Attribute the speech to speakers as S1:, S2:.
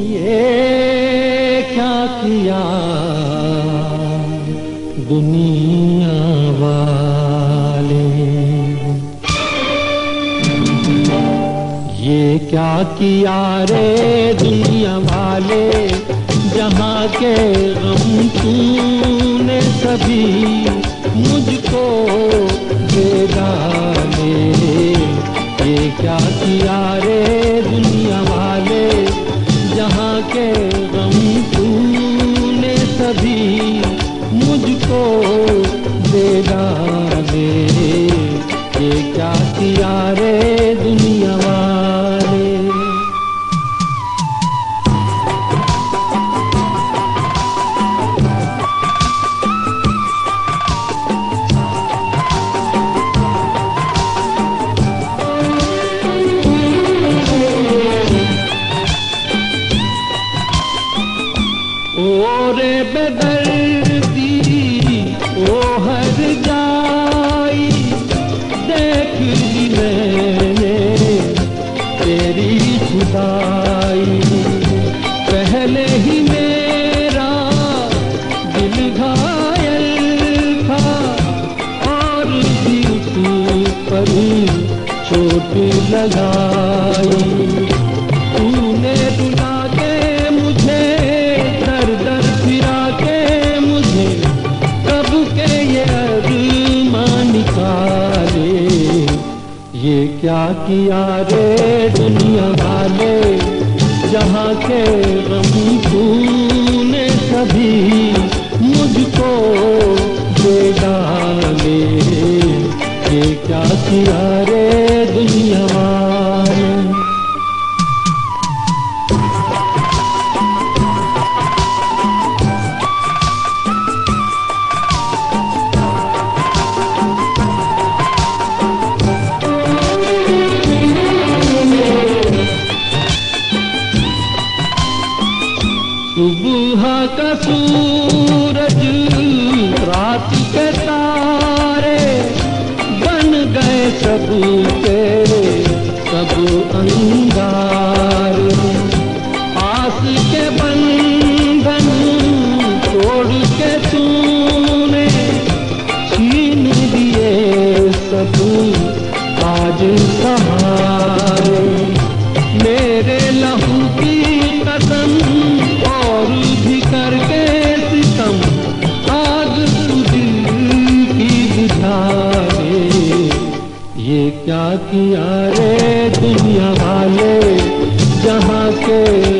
S1: ये क्या किया? दुनिया वाले। ये क्या किया रे दुनिया वाले? जहाँ के गम तूने सभी मुझको दे डाले तूने सभी मुझको दे डाले ये क्या किया रे? पर चोट लगाई। तूने रुला के मुझे, दर दर फिरा के मुझे, कब के ये अरमान निकाले? ये क्या किया रे दुनिया वाले, जहाँ के गम तूने सभी क्या किया रे दुनिया वाले। सुबह का सूरज रात के तारे। गए सब के सब अंगार। आस के बंधन तोड़ के तूने छीन लिए सब आज सहारे। मेरे लहू की कसम और भी करके क्या किया रे दुनिया वाले जहाँ के